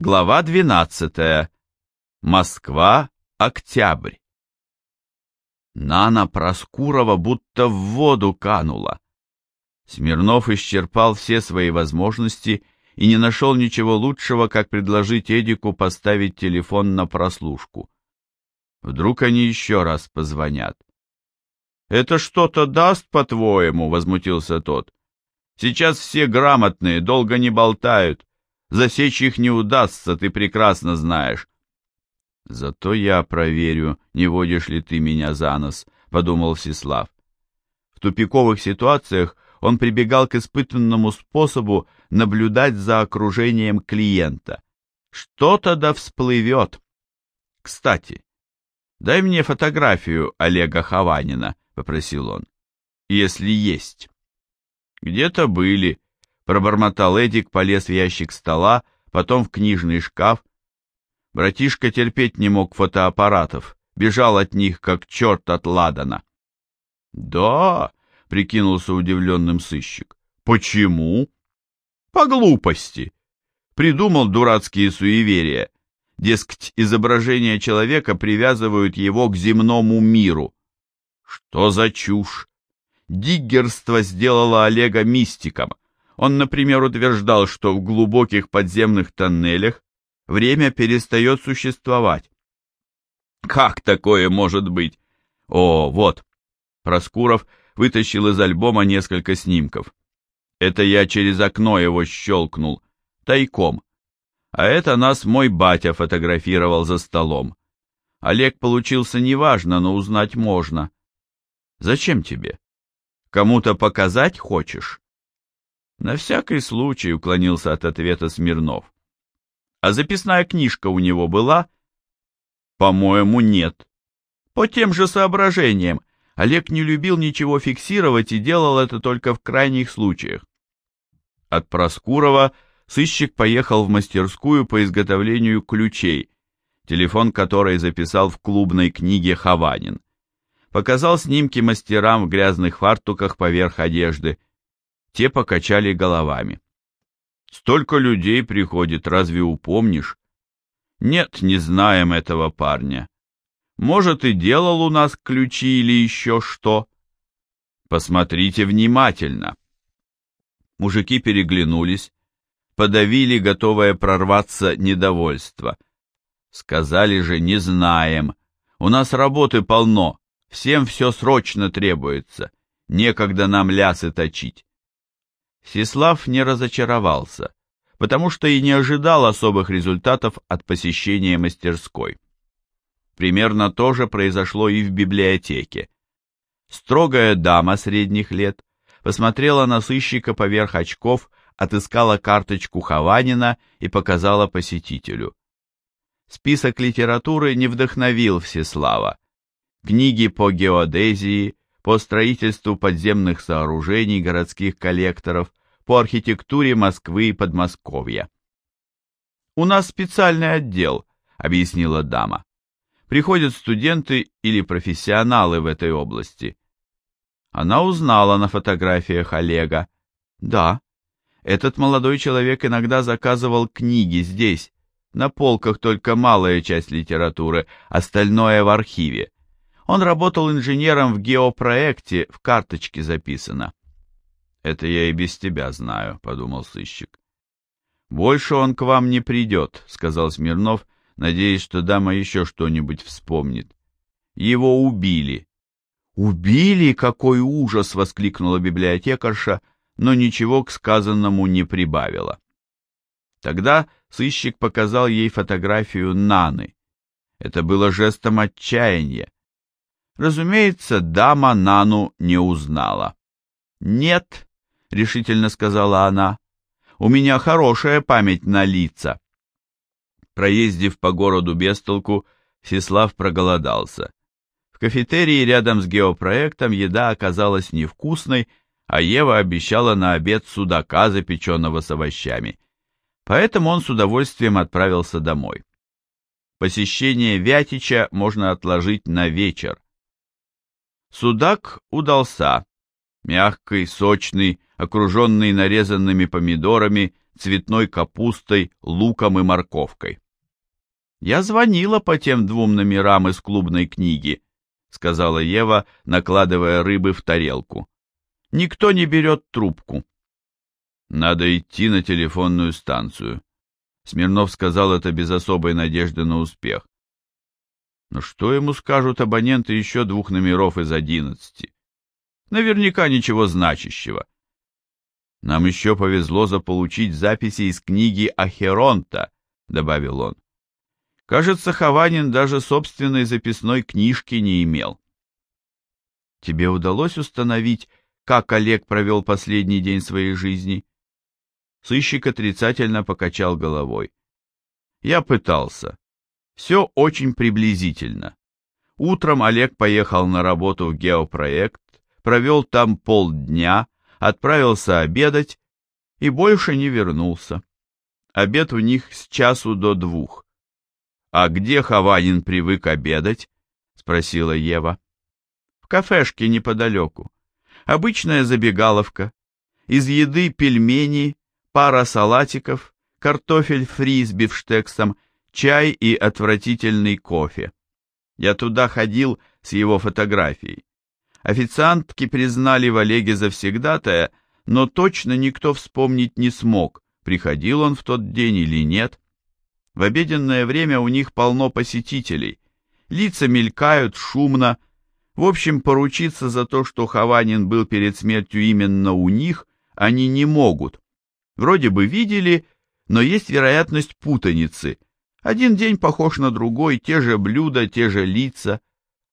Глава 12. Москва, октябрь. Нана Проскурова будто в воду канула. Смирнов исчерпал все свои возможности и не нашел ничего лучшего, как предложить Эдику поставить телефон на прослушку. Вдруг они еще раз позвонят. «Это что-то даст, по-твоему?» — возмутился тот. «Сейчас все грамотные, долго не болтают. Засечь их не удастся, ты прекрасно знаешь». «Зато я проверю, не водишь ли ты меня за нос», — подумал Всеслав. В тупиковых ситуациях он прибегал к испытанному способу наблюдать за окружением клиента. Что-то да всплывет. Кстати, дай мне фотографию Олега Хованина, попросил он. Если есть. Где-то были, пробормотал Эдик, полез в ящик стола, потом в книжный шкаф. Братишка терпеть не мог фотоаппаратов, бежал от них, как черт от ладана. «Да», — прикинулся удивленным сыщик. «Почему?» «По глупости. Придумал дурацкие суеверия. Дескать, изображение человека привязывают его к земному миру. Что за чушь? Диггерство сделало Олега мистиком. Он, например, утверждал, что в глубоких подземных тоннелях время перестает существовать. Как такое может быть? О, вот. Проскуров вытащил из альбома несколько снимков. Это я через окно его щелкнул, тайком. А это нас мой батя фотографировал за столом. Олег получился неважно, но узнать можно. Зачем тебе? Кому-то показать хочешь? На всякий случай уклонился от ответа Смирнов. А записная книжка у него была? По-моему, нет. По тем же соображениям. Олег не любил ничего фиксировать и делал это только в крайних случаях. От Проскурова сыщик поехал в мастерскую по изготовлению ключей, телефон которой записал в клубной книге Хованин показал снимки мастерам в грязных фартуках поверх одежды. Те покачали головами. «Столько людей приходит, разве упомнишь?» «Нет, не знаем этого парня. Может, и делал у нас ключи или еще что?» «Посмотрите внимательно». Мужики переглянулись, подавили готовое прорваться недовольство. Сказали же, не знаем. У нас работы полно. Всем все срочно требуется, некогда нам лясы точить. Сеслав не разочаровался, потому что и не ожидал особых результатов от посещения мастерской. Примерно то же произошло и в библиотеке. Строгая дама средних лет посмотрела на сыщика поверх очков, отыскала карточку Хованина и показала посетителю. Список литературы не вдохновил Всеслава, книги по геодезии, по строительству подземных сооружений городских коллекторов, по архитектуре Москвы и Подмосковья. «У нас специальный отдел», — объяснила дама. «Приходят студенты или профессионалы в этой области». Она узнала на фотографиях Олега. «Да, этот молодой человек иногда заказывал книги здесь, на полках только малая часть литературы, остальное в архиве. Он работал инженером в геопроекте, в карточке записано. «Это я и без тебя знаю», — подумал сыщик. «Больше он к вам не придет», — сказал Смирнов, надеясь, что дама еще что-нибудь вспомнит. «Его убили». «Убили? Какой ужас!» — воскликнула библиотекарша, но ничего к сказанному не прибавила. Тогда сыщик показал ей фотографию Наны. Это было жестом отчаяния. Разумеется, дама Нану не узнала. «Нет», — решительно сказала она, — «у меня хорошая память на лица». Проездив по городу без толку, Сеслав проголодался. В кафетерии рядом с геопроектом еда оказалась невкусной, а Ева обещала на обед судака, запеченного с овощами. Поэтому он с удовольствием отправился домой. Посещение Вятича можно отложить на вечер. Судак удался. Мягкий, сочный, окруженный нарезанными помидорами, цветной капустой, луком и морковкой. «Я звонила по тем двум номерам из клубной книги», — сказала Ева, накладывая рыбы в тарелку. «Никто не берет трубку». «Надо идти на телефонную станцию», — Смирнов сказал это без особой надежды на успех. Но что ему скажут абоненты еще двух номеров из одиннадцати? Наверняка ничего значащего. Нам еще повезло заполучить записи из книги Ахеронта, добавил он. Кажется, Хованин даже собственной записной книжки не имел. Тебе удалось установить, как Олег провел последний день своей жизни? Сыщик отрицательно покачал головой. Я пытался. Все очень приблизительно. Утром Олег поехал на работу в геопроект, провел там полдня, отправился обедать и больше не вернулся. Обед у них с часу до двух. «А где Хованин привык обедать?» — спросила Ева. «В кафешке неподалеку. Обычная забегаловка. Из еды пельмени, пара салатиков, картофель фри с бифштексом чай и отвратительный кофе. Я туда ходил с его фотографией. Официантки признали в Олеге завсегдатая, но точно никто вспомнить не смог, приходил он в тот день или нет. В обеденное время у них полно посетителей. Лица мелькают, шумно. В общем, поручиться за то, что Хованин был перед смертью именно у них, они не могут. Вроде бы видели, но есть вероятность путаницы – один день похож на другой, те же блюда, те же лица.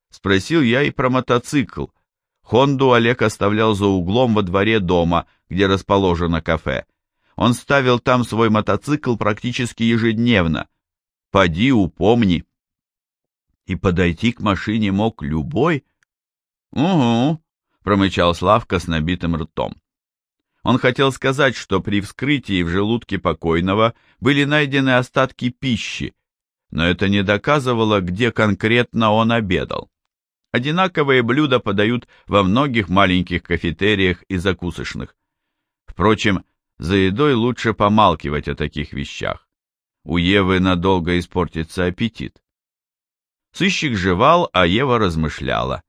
Спросил я и про мотоцикл. Хонду Олег оставлял за углом во дворе дома, где расположено кафе. Он ставил там свой мотоцикл практически ежедневно. Поди, упомни. И подойти к машине мог любой? Угу, промычал Славка с набитым ртом. Он хотел сказать, что при вскрытии в желудке покойного были найдены остатки пищи, но это не доказывало, где конкретно он обедал. Одинаковые блюда подают во многих маленьких кафетериях и закусочных. Впрочем, за едой лучше помалкивать о таких вещах. У Евы надолго испортится аппетит. Сыщик жевал, а Ева размышляла.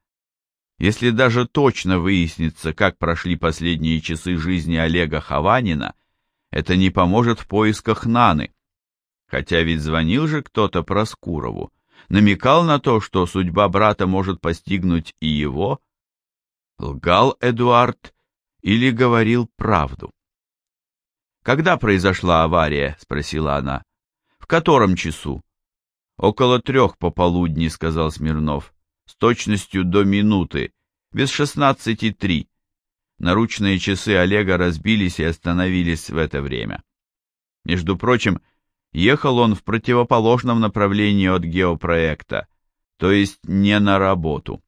Если даже точно выяснится, как прошли последние часы жизни Олега Хованина, это не поможет в поисках Наны. Хотя ведь звонил же кто-то Проскурову, намекал на то, что судьба брата может постигнуть и его. Лгал Эдуард или говорил правду? «Когда произошла авария?» — спросила она. «В котором часу?» «Около трех пополудни», — сказал Смирнов с точностью до минуты, без шестнадцати три. Наручные часы Олега разбились и остановились в это время. Между прочим, ехал он в противоположном направлении от геопроекта, то есть не на работу.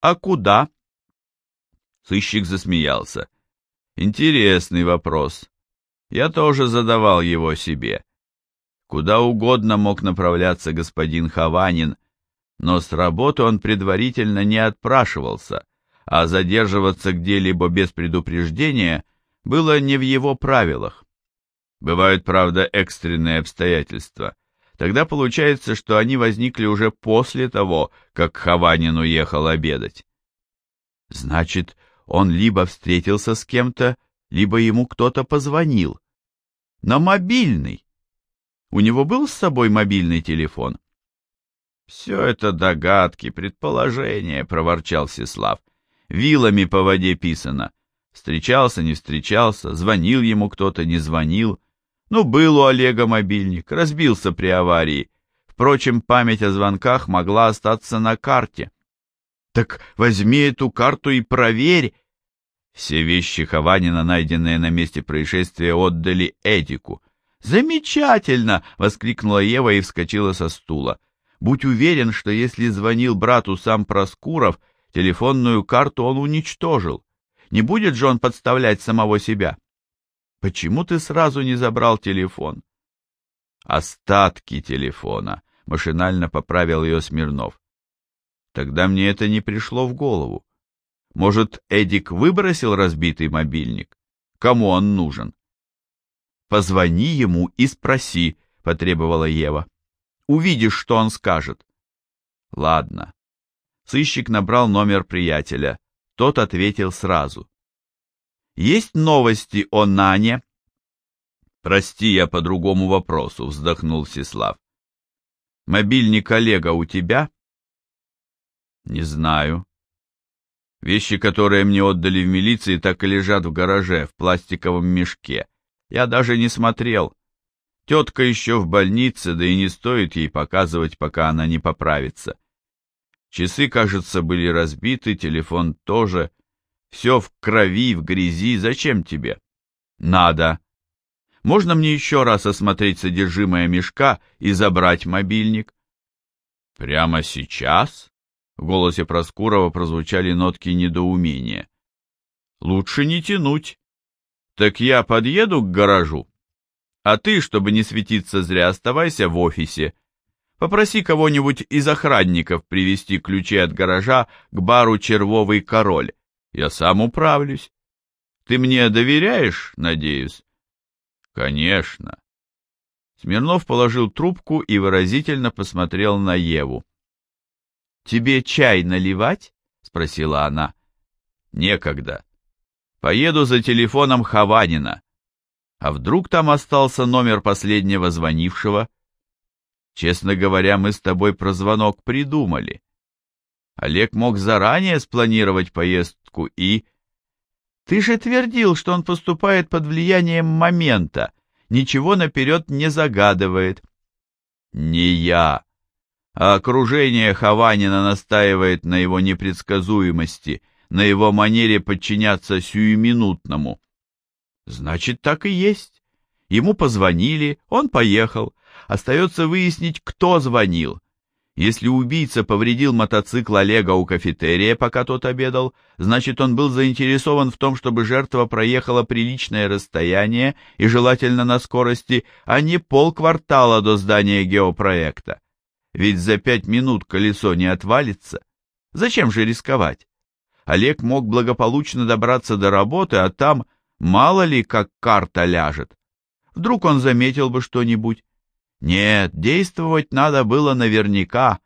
«А куда?» Сыщик засмеялся. «Интересный вопрос. Я тоже задавал его себе. Куда угодно мог направляться господин Хованин, но с работы он предварительно не отпрашивался, а задерживаться где-либо без предупреждения было не в его правилах. Бывают, правда, экстренные обстоятельства. Тогда получается, что они возникли уже после того, как Хованин уехал обедать. Значит, он либо встретился с кем-то, либо ему кто-то позвонил. На мобильный. У него был с собой мобильный телефон? «Все это догадки, предположения», — проворчал Сеслав. «Вилами по воде писано. Встречался, не встречался, звонил ему кто-то, не звонил. Ну, был у Олега мобильник, разбился при аварии. Впрочем, память о звонках могла остаться на карте». «Так возьми эту карту и проверь». Все вещи Хованина, найденные на месте происшествия, отдали Эдику. «Замечательно!» — воскликнула Ева и вскочила со стула. Будь уверен, что если звонил брату сам Проскуров, телефонную карту он уничтожил. Не будет же он подставлять самого себя. Почему ты сразу не забрал телефон? Остатки телефона, машинально поправил ее Смирнов. Тогда мне это не пришло в голову. Может, Эдик выбросил разбитый мобильник? Кому он нужен? Позвони ему и спроси, потребовала Ева. Увидишь, что он скажет. Ладно. Сыщик набрал номер приятеля. Тот ответил сразу. Есть новости о Нане? Прости, я по другому вопросу, вздохнул Сеслав. Мобильник Олега у тебя? Не знаю. Вещи, которые мне отдали в милиции, так и лежат в гараже, в пластиковом мешке. Я даже не смотрел. Тетка еще в больнице, да и не стоит ей показывать, пока она не поправится. Часы, кажется, были разбиты, телефон тоже. Все в крови, в грязи. Зачем тебе? Надо. Можно мне еще раз осмотреть содержимое мешка и забрать мобильник? Прямо сейчас? В голосе Проскурова прозвучали нотки недоумения. Лучше не тянуть. Так я подъеду к гаражу. А ты, чтобы не светиться зря, оставайся в офисе. Попроси кого-нибудь из охранников привезти ключи от гаража к бару «Червовый король». Я сам управлюсь. Ты мне доверяешь, надеюсь? Конечно. Смирнов положил трубку и выразительно посмотрел на Еву. Тебе чай наливать? спросила она. Некогда. Поеду за телефоном Хованина. А вдруг там остался номер последнего звонившего? Честно говоря, мы с тобой про звонок придумали. Олег мог заранее спланировать поездку и... Ты же твердил, что он поступает под влиянием момента, ничего наперед не загадывает. Не я, а окружение Хованина настаивает на его непредсказуемости, на его манере подчиняться сиюминутному. Значит, так и есть. Ему позвонили, он поехал. Остается выяснить, кто звонил. Если убийца повредил мотоцикл Олега у кафетерия, пока тот обедал, значит, он был заинтересован в том, чтобы жертва проехала приличное расстояние и желательно на скорости, а не полквартала до здания геопроекта. Ведь за пять минут колесо не отвалится. Зачем же рисковать? Олег мог благополучно добраться до работы, а там мало ли как карта ляжет. Вдруг он заметил бы что-нибудь. Нет, действовать надо было наверняка.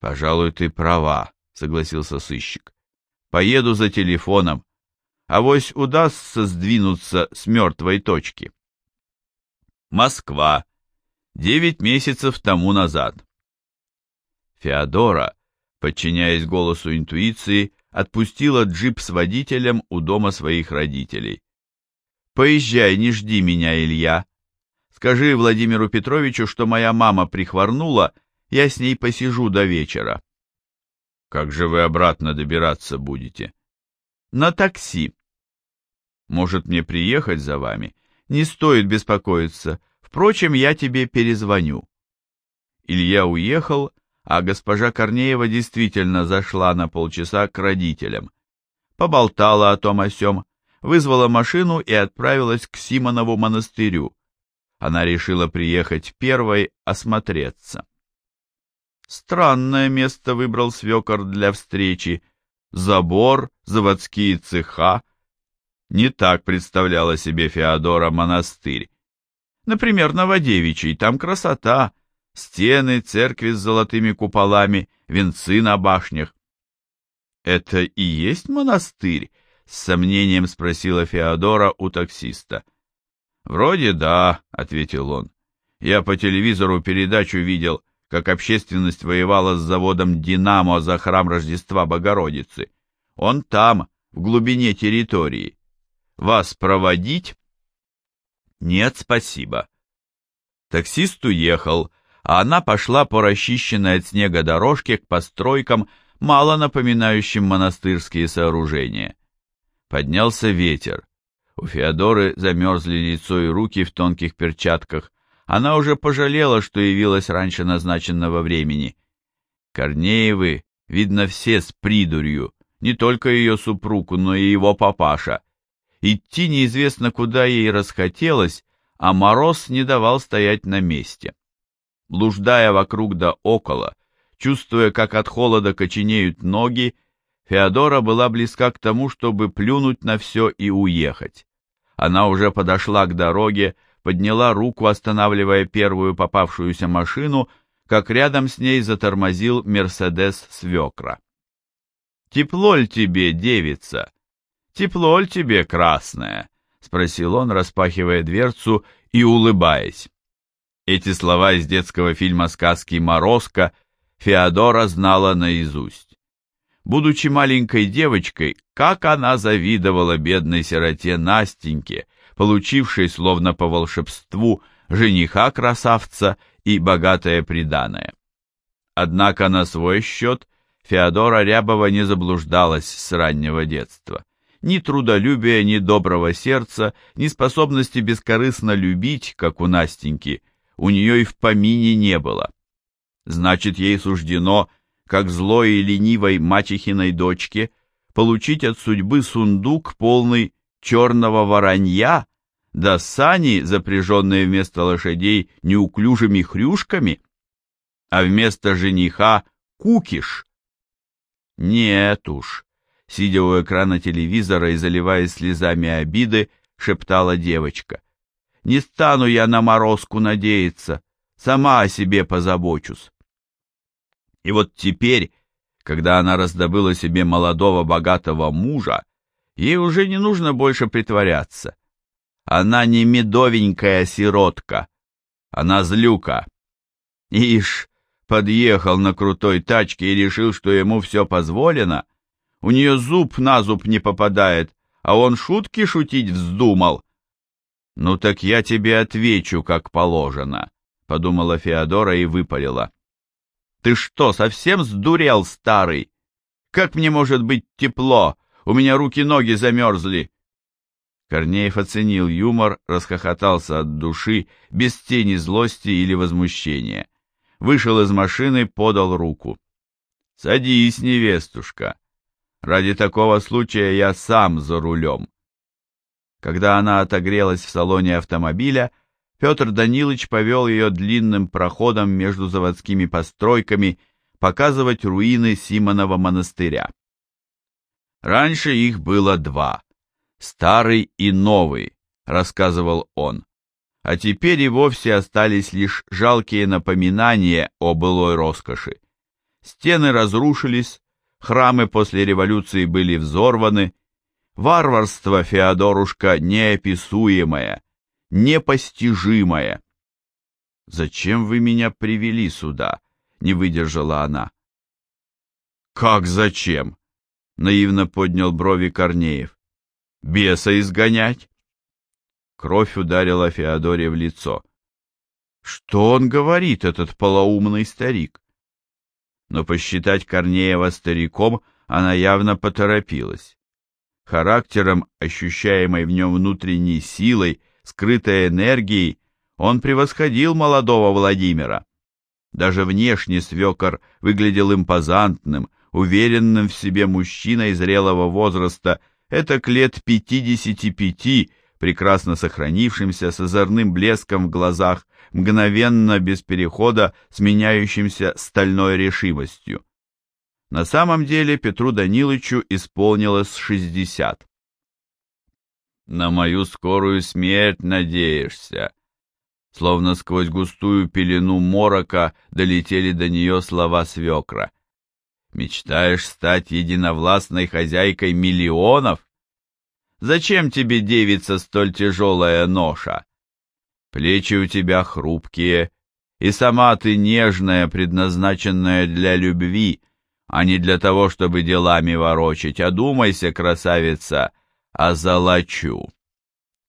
Пожалуй, ты права, согласился сыщик. Поеду за телефоном. Авось удастся сдвинуться с мертвой точки. Москва девять месяцев тому назад. Феодора, подчиняясь голосу интуиции, отпустила джип с водителем у дома своих родителей. «Поезжай, не жди меня, Илья. Скажи Владимиру Петровичу, что моя мама прихворнула, я с ней посижу до вечера». «Как же вы обратно добираться будете?» «На такси». «Может, мне приехать за вами?» «Не стоит беспокоиться. Впрочем, я тебе перезвоню». Илья уехал, а госпожа Корнеева действительно зашла на полчаса к родителям. Поболтала о том о сём, вызвала машину и отправилась к Симонову монастырю. Она решила приехать первой осмотреться. Странное место выбрал свекор для встречи. Забор, заводские цеха. Не так представляла себе Феодора монастырь. Например, Новодевичий, там красота, стены, церкви с золотыми куполами, венцы на башнях. «Это и есть монастырь?» — с сомнением спросила Феодора у таксиста. «Вроде да», — ответил он. «Я по телевизору передачу видел, как общественность воевала с заводом «Динамо» за храм Рождества Богородицы. Он там, в глубине территории. Вас проводить?» «Нет, спасибо». Таксист уехал, а она пошла по расчищенной от снега дорожке к постройкам, мало напоминающим монастырские сооружения. Поднялся ветер. У Феодоры замерзли лицо и руки в тонких перчатках. Она уже пожалела, что явилась раньше назначенного времени. Корнеевы, видно, все с придурью, не только ее супругу, но и его папаша. Идти неизвестно куда ей расхотелось, а мороз не давал стоять на месте. Блуждая вокруг да около, чувствуя, как от холода коченеют ноги, Феодора была близка к тому, чтобы плюнуть на все и уехать. Она уже подошла к дороге, подняла руку, останавливая первую попавшуюся машину, как рядом с ней затормозил Мерседес свекра. «Тепло ль тебе, девица? Тепло ль тебе, красная?» — спросил он, распахивая дверцу и улыбаясь. Эти слова из детского фильма сказки «Морозко» Феодора знала наизусть. Будучи маленькой девочкой, как она завидовала бедной сироте Настеньке, получившей, словно по волшебству, жениха-красавца и богатое приданое. Однако на свой счет Феодора Рябова не заблуждалась с раннего детства. Ни трудолюбия, ни доброго сердца, ни способности бескорыстно любить, как у Настеньки, у нее и в помине не было. Значит, ей суждено, как злой и ленивой мачехиной дочке, получить от судьбы сундук, полный черного воронья, да сани, запряженные вместо лошадей неуклюжими хрюшками, а вместо жениха — кукиш. Нет уж, сидя у экрана телевизора и заливаясь слезами обиды, шептала девочка. «Не стану я на морозку надеяться, сама о себе позабочусь». И вот теперь, когда она раздобыла себе молодого богатого мужа, ей уже не нужно больше притворяться. Она не медовенькая сиротка, она злюка. Ишь, подъехал на крутой тачке и решил, что ему все позволено, у нее зуб на зуб не попадает, а он шутки шутить вздумал. «Ну так я тебе отвечу, как положено», — подумала Феодора и выпалила. «Ты что, совсем сдурел, старый? Как мне может быть тепло? У меня руки-ноги замерзли». Корнеев оценил юмор, расхохотался от души, без тени злости или возмущения. Вышел из машины, подал руку. «Садись, невестушка. Ради такого случая я сам за рулем. Когда она отогрелась в салоне автомобиля, Петр Данилович повел ее длинным проходом между заводскими постройками показывать руины Симонова монастыря. Раньше их было два, старый и новый, рассказывал он, а теперь и вовсе остались лишь жалкие напоминания о былой роскоши. Стены разрушились, храмы после революции были взорваны, варварство, Феодорушка, неописуемое, непостижимое. «Зачем вы меня привели сюда?» — не выдержала она. «Как зачем?» — наивно поднял брови Корнеев. «Беса изгонять?» Кровь ударила Феодоре в лицо. «Что он говорит, этот полоумный старик?» но посчитать Корнеева стариком она явно поторопилась. Характером, ощущаемой в нем внутренней силой, скрытой энергией, он превосходил молодого Владимира. Даже внешне свекор выглядел импозантным, уверенным в себе мужчиной зрелого возраста, это к лет пятидесяти пяти, прекрасно сохранившимся, с озорным блеском в глазах, мгновенно, без перехода, сменяющимся стальной решимостью. На самом деле Петру Данилычу исполнилось шестьдесят. «На мою скорую смерть надеешься?» Словно сквозь густую пелену морока долетели до нее слова свекра. «Мечтаешь стать единовластной хозяйкой миллионов? Зачем тебе, девица, столь тяжелая ноша? Плечи у тебя хрупкие, и сама ты нежная, предназначенная для любви, а не для того, чтобы делами ворочать. Одумайся, красавица, а золочу.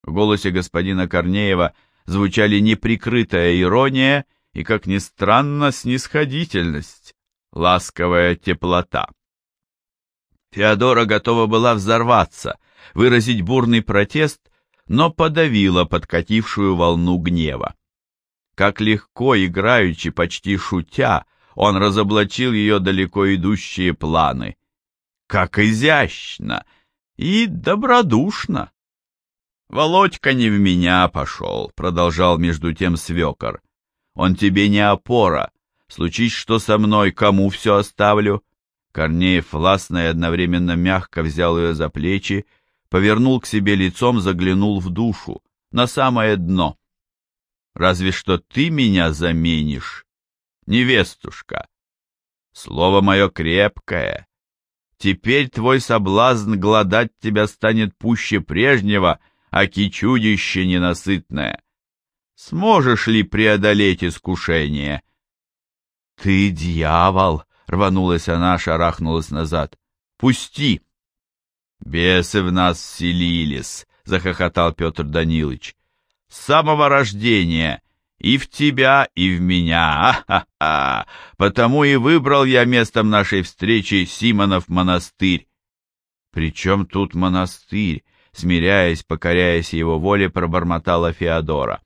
В голосе господина Корнеева звучали неприкрытая ирония и, как ни странно, снисходительность, ласковая теплота. Феодора готова была взорваться, выразить бурный протест, но подавила подкатившую волну гнева. Как легко, играючи, почти шутя, он разоблачил ее далеко идущие планы. Как изящно и добродушно! «Володька не в меня пошел», — продолжал между тем свекор. «Он тебе не опора. Случись, что со мной, кому все оставлю?» Корнеев властно и одновременно мягко взял ее за плечи, повернул к себе лицом, заглянул в душу, на самое дно. Разве что ты меня заменишь, невестушка. Слово мое крепкое. Теперь твой соблазн гладать тебя станет пуще прежнего, аки чудище ненасытное. Сможешь ли преодолеть искушение? Ты дьявол! — рванулась она, шарахнулась назад. Пусти! Бесы в нас селились, — захохотал Петр Данилович. С самого рождения и в тебя, и в меня. А-ха-ха! Потому и выбрал я местом нашей встречи Симонов монастырь. Причем тут монастырь? Смиряясь, покоряясь его воле, пробормотала Феодора.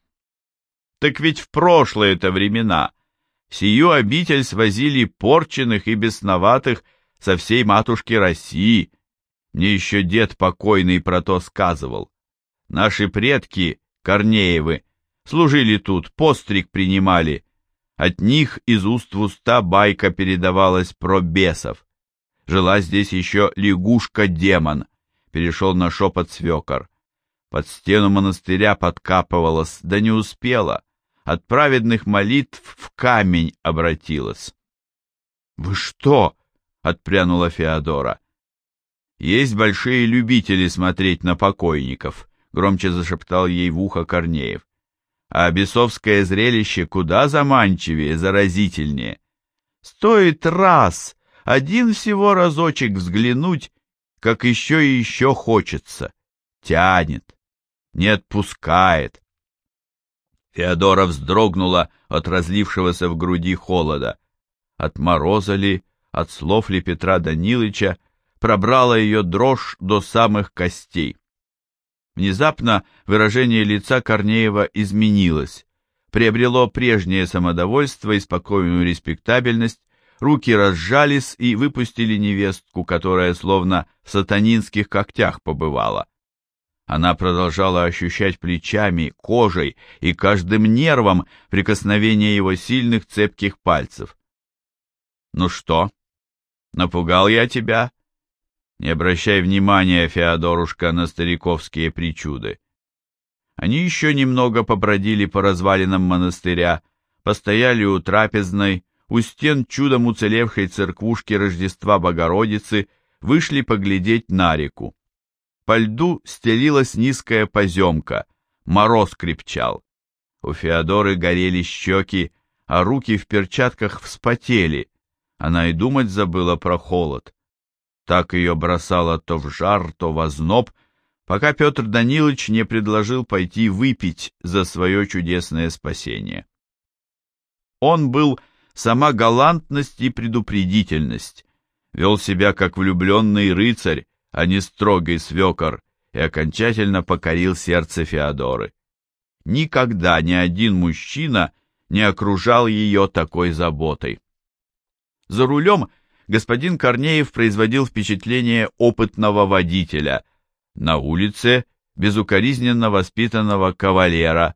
Так ведь в прошлые-то времена сию обитель свозили порченных и бесноватых со всей матушки России. Мне еще дед покойный про то сказывал. Наши предки, Корнеевы, служили тут, постриг принимали. От них из уст в уста байка передавалась про бесов. Жила здесь еще лягушка-демон, перешел на шепот свекор. Под стену монастыря подкапывалась, да не успела. От праведных молитв в камень обратилась. — Вы что? — отпрянула Феодора. — Есть большие любители смотреть на покойников, — громче зашептал ей в ухо Корнеев а бесовское зрелище куда заманчивее, заразительнее. Стоит раз, один всего разочек взглянуть, как еще и еще хочется, тянет, не отпускает. Феодора вздрогнула от разлившегося в груди холода. От мороза ли, от слов ли Петра Данилыча, пробрала ее дрожь до самых костей. Внезапно выражение лица Корнеева изменилось, приобрело прежнее самодовольство и спокойную респектабельность, руки разжались и выпустили невестку, которая словно в сатанинских когтях побывала. Она продолжала ощущать плечами, кожей и каждым нервом прикосновение его сильных цепких пальцев. «Ну что, напугал я тебя?» Не обращай внимания, Феодорушка, на стариковские причуды. Они еще немного побродили по развалинам монастыря, постояли у трапезной, у стен чудом уцелевшей церквушки Рождества Богородицы, вышли поглядеть на реку. По льду стелилась низкая поземка, мороз крепчал. У Феодоры горели щеки, а руки в перчатках вспотели. Она и думать забыла про холод. Так ее бросало то в жар, то в озноб, пока Петр Данилович не предложил пойти выпить за свое чудесное спасение. Он был сама галантность и предупредительность, вел себя как влюбленный рыцарь, а не строгий свекор, и окончательно покорил сердце Феодоры. Никогда ни один мужчина не окружал ее такой заботой. За рулем – господин Корнеев производил впечатление опытного водителя, на улице безукоризненно воспитанного кавалера,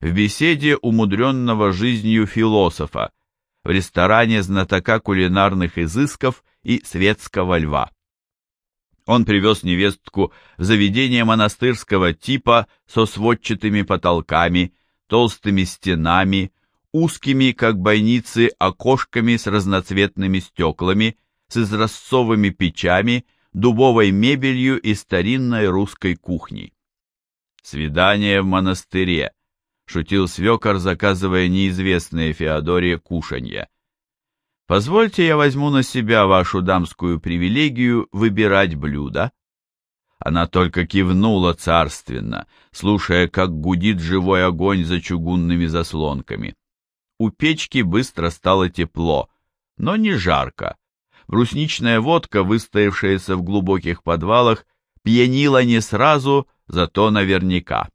в беседе умудренного жизнью философа, в ресторане знатока кулинарных изысков и светского льва. Он привез невестку в заведение монастырского типа со сводчатыми потолками, толстыми стенами, узкими, как бойницы, окошками с разноцветными стеклами, с изразцовыми печами, дубовой мебелью и старинной русской кухней. «Свидание в монастыре», — шутил свекор, заказывая неизвестные Феодоре кушанья. «Позвольте я возьму на себя вашу дамскую привилегию выбирать блюда». Она только кивнула царственно, слушая, как гудит живой огонь за чугунными заслонками. У печки быстро стало тепло, но не жарко. Брусничная водка, выстоявшаяся в глубоких подвалах, пьянила не сразу, зато наверняка.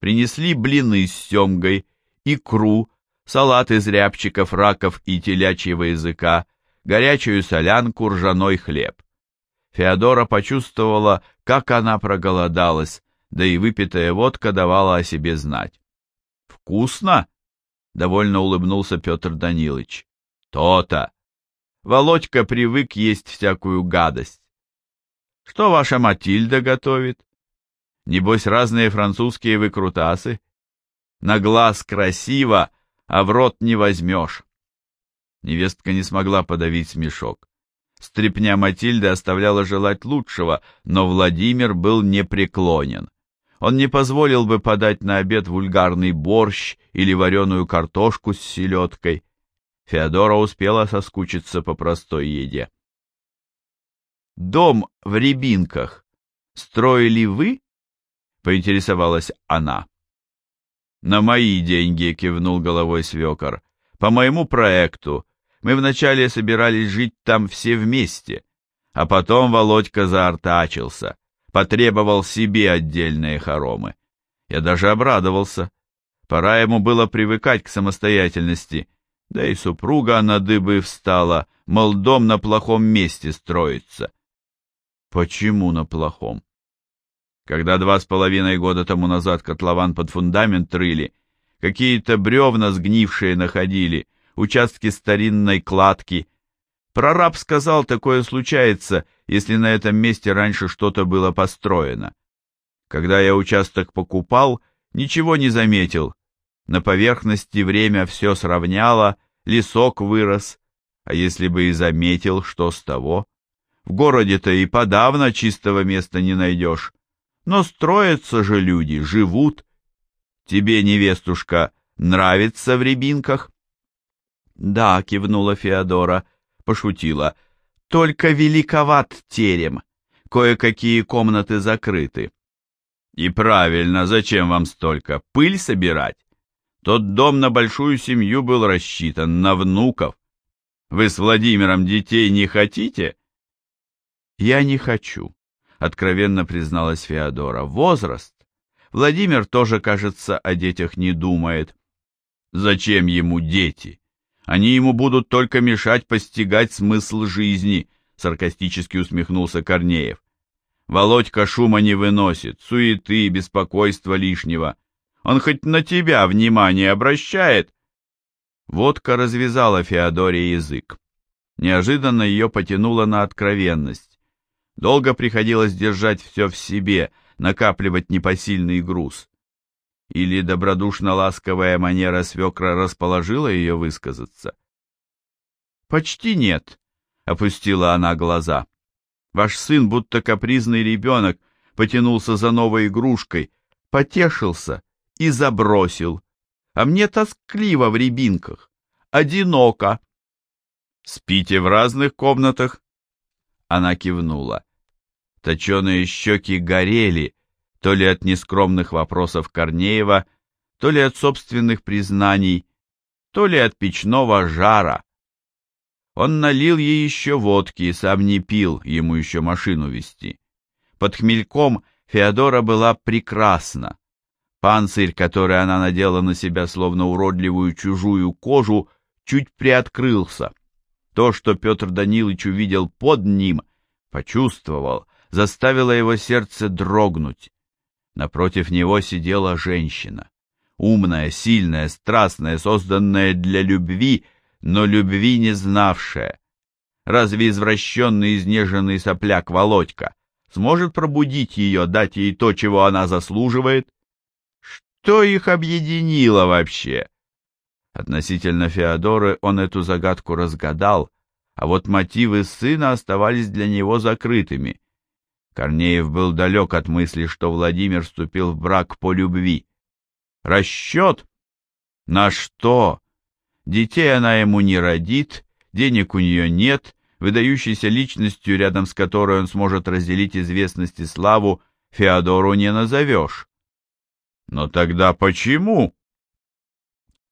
Принесли блины с семгой, икру, салат из рябчиков, раков и телячьего языка, горячую солянку, ржаной хлеб. Феодора почувствовала, как она проголодалась, да и выпитая водка давала о себе знать. «Вкусно?» — довольно улыбнулся Петр Данилович. «То-то! Володька привык есть всякую гадость. Что ваша Матильда готовит? Небось, разные французские выкрутасы? На глаз красиво, а в рот не возьмешь. Невестка не смогла подавить смешок. Стрепня Матильды оставляла желать лучшего, но Владимир был непреклонен. Он не позволил бы подать на обед вульгарный борщ или вареную картошку с селедкой. Феодора успела соскучиться по простой еде. «Дом в Рябинках строили вы?» — поинтересовалась она. «На мои деньги», — кивнул головой свекор. «По моему проекту. Мы вначале собирались жить там все вместе, а потом Володька заортачился, потребовал себе отдельные хоромы. Я даже обрадовался. Пора ему было привыкать к самостоятельности, да и супруга на дыбы встала, мол, дом на плохом месте строится. Почему на плохом? Когда два с половиной года тому назад котлован под фундамент рыли, какие-то бревна сгнившие находили, участки старинной кладки. Прораб сказал, такое случается, если на этом месте раньше что-то было построено. Когда я участок покупал, ничего не заметил. На поверхности время все сравняло, лесок вырос. А если бы и заметил, что с того? В городе-то и подавно чистого места не найдешь. Но строятся же люди, живут. Тебе, невестушка, нравится в рябинках? Да, кивнула Феодора, пошутила. Только великоват терем. Кое-какие комнаты закрыты. И правильно, зачем вам столько? Пыль собирать? Тот дом на большую семью был рассчитан, на внуков. Вы с Владимиром детей не хотите? «Я не хочу», — откровенно призналась Феодора. «Возраст. Владимир тоже, кажется, о детях не думает». «Зачем ему дети? Они ему будут только мешать постигать смысл жизни», — саркастически усмехнулся Корнеев. «Володька шума не выносит, суеты, беспокойства лишнего. Он хоть на тебя внимание обращает?» Водка развязала Феодоре язык. Неожиданно ее потянуло на откровенность. Долго приходилось держать все в себе, накапливать непосильный груз. Или добродушно-ласковая манера свекра расположила ее высказаться? «Почти нет», — опустила она глаза. «Ваш сын, будто капризный ребенок, потянулся за новой игрушкой, потешился и забросил. А мне тоскливо в рябинках, одиноко». «Спите в разных комнатах?» Она кивнула. Точеные щеки горели, то ли от нескромных вопросов Корнеева, то ли от собственных признаний, то ли от печного жара. Он налил ей еще водки и сам не пил, ему еще машину вести. Под хмельком Феодора была прекрасна. Панцирь, который она надела на себя словно уродливую чужую кожу, чуть приоткрылся. То, что Петр Данилович увидел под ним, почувствовал, заставило его сердце дрогнуть. Напротив него сидела женщина. Умная, сильная, страстная, созданная для любви, но любви не знавшая. Разве извращенный, изнеженный сопляк Володька сможет пробудить ее, дать ей то, чего она заслуживает? Что их объединило вообще? Относительно Феодоры он эту загадку разгадал, а вот мотивы сына оставались для него закрытыми. Корнеев был далек от мысли, что Владимир вступил в брак по любви. Расчет? На что? Детей она ему не родит, денег у нее нет, выдающейся личностью, рядом с которой он сможет разделить известность и славу, Феодору не назовешь. Но тогда почему?